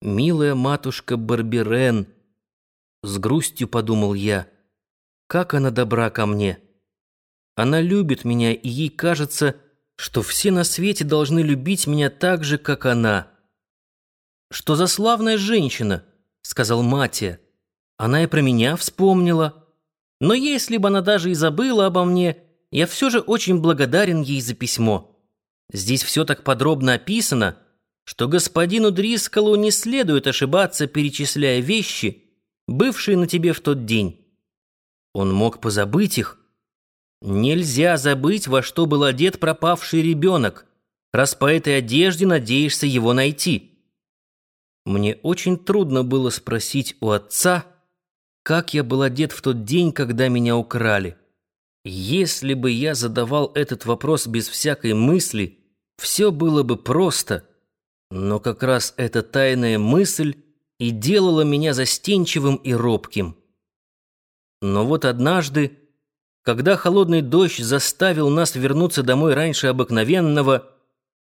Милая матушка Барберен, с грустью подумал я, как она добра ко мне. Она любит меня, и ей кажется, что все на свете должны любить меня так же, как она. «Что за славная женщина?» — сказал Матия. Она и про меня вспомнила. Но если бы она даже и забыла обо мне, я все же очень благодарен ей за письмо. Здесь все так подробно описано, что господину Дрискалу не следует ошибаться, перечисляя вещи, бывшие на тебе в тот день. Он мог позабыть их. Нельзя забыть, во что был одет пропавший ребенок, раз по этой одежде надеешься его найти. Мне очень трудно было спросить у отца, как я был одет в тот день, когда меня украли. Если бы я задавал этот вопрос без всякой мысли, все было бы просто — но как раз эта тайная мысль и делала меня застенчивым и робким. Но вот однажды, когда холодный дождь заставил нас вернуться домой раньше обыкновенного,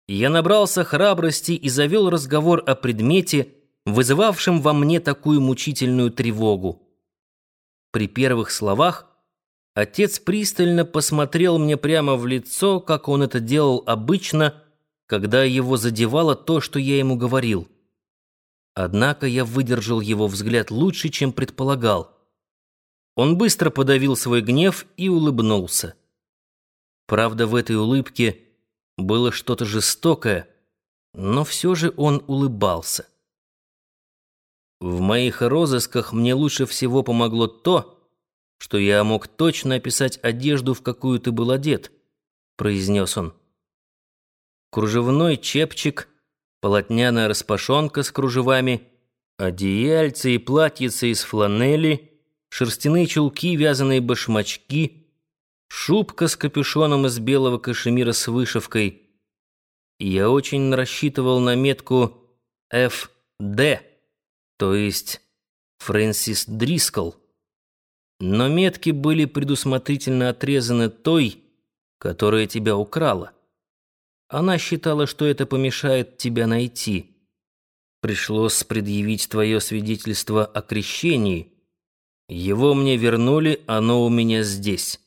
я набрался храбрости и завел разговор о предмете, вызывавшем во мне такую мучительную тревогу. При первых словах отец пристально посмотрел мне прямо в лицо, как он это делал обычно, когда его задевало то, что я ему говорил. Однако я выдержал его взгляд лучше, чем предполагал. Он быстро подавил свой гнев и улыбнулся. Правда, в этой улыбке было что-то жестокое, но все же он улыбался. В моих розысках мне лучше всего помогло то, что я мог точно описать одежду, в какую ты был одет, произнес он кружевной чепчик, полотняная распашонка с кружевами, одеяльце и платьице из фланели, шерстяные чулки, вязаные башмачки, шубка с капюшоном из белого кашемира с вышивкой. Я очень рассчитывал на метку «ФД», то есть Фрэнсис Дрискл. Но метки были предусмотрительно отрезаны той, которая тебя украла. Она считала, что это помешает тебя найти. Пришлось предъявить твое свидетельство о крещении. Его мне вернули, оно у меня здесь».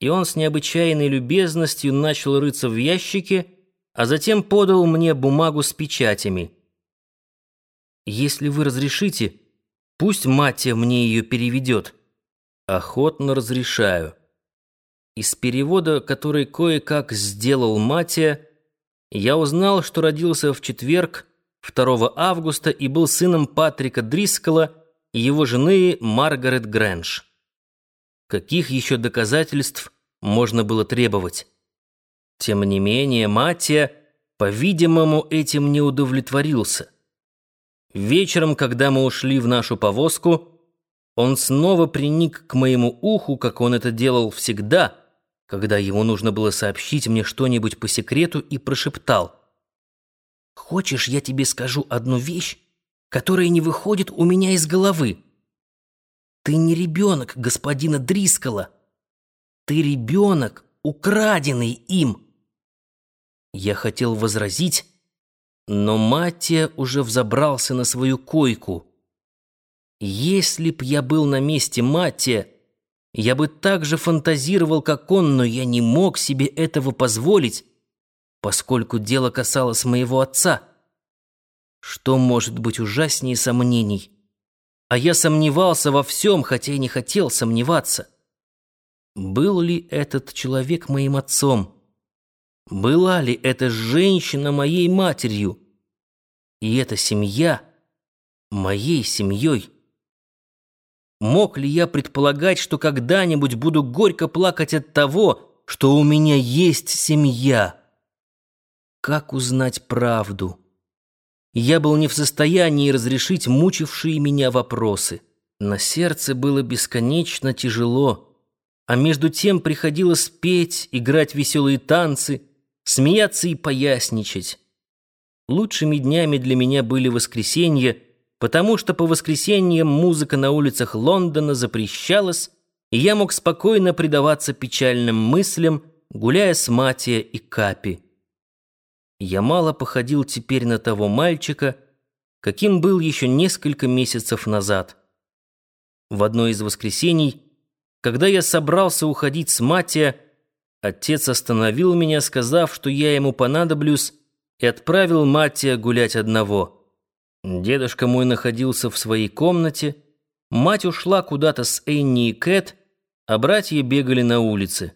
И он с необычайной любезностью начал рыться в ящике, а затем подал мне бумагу с печатями. «Если вы разрешите, пусть Матя мне ее переведет». «Охотно разрешаю». Из перевода, который кое-как сделал Матия, я узнал, что родился в четверг, 2 августа, и был сыном Патрика Дрискала и его жены Маргарет Грэндж. Каких еще доказательств можно было требовать? Тем не менее, Матия, по-видимому, этим не удовлетворился. Вечером, когда мы ушли в нашу повозку, он снова приник к моему уху, как он это делал всегда — когда ему нужно было сообщить мне что-нибудь по секрету, и прошептал. «Хочешь, я тебе скажу одну вещь, которая не выходит у меня из головы? Ты не ребенок господина Дрискала. Ты ребенок, украденный им». Я хотел возразить, но Маттия уже взобрался на свою койку. Если б я был на месте Маттия, я бы так же фантазировал, как он, но я не мог себе этого позволить, поскольку дело касалось моего отца. Что может быть ужаснее сомнений? А я сомневался во всем, хотя и не хотел сомневаться. Был ли этот человек моим отцом? Была ли эта женщина моей матерью? И эта семья моей семьей? Мог ли я предполагать, что когда-нибудь буду горько плакать от того, что у меня есть семья? Как узнать правду? Я был не в состоянии разрешить мучившие меня вопросы. На сердце было бесконечно тяжело, а между тем приходилось петь, играть веселые танцы, смеяться и поясничать. Лучшими днями для меня были воскресенья — потому что по воскресеньям музыка на улицах Лондона запрещалась, и я мог спокойно предаваться печальным мыслям, гуляя с Матия и Капи. Я мало походил теперь на того мальчика, каким был еще несколько месяцев назад. В одно из воскресений, когда я собрался уходить с Матия, отец остановил меня, сказав, что я ему понадоблюсь, и отправил Матия гулять одного. Дедушка мой находился в своей комнате, мать ушла куда-то с Энни и Кэт, а братья бегали на улице.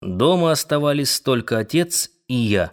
Дома оставались только отец и я.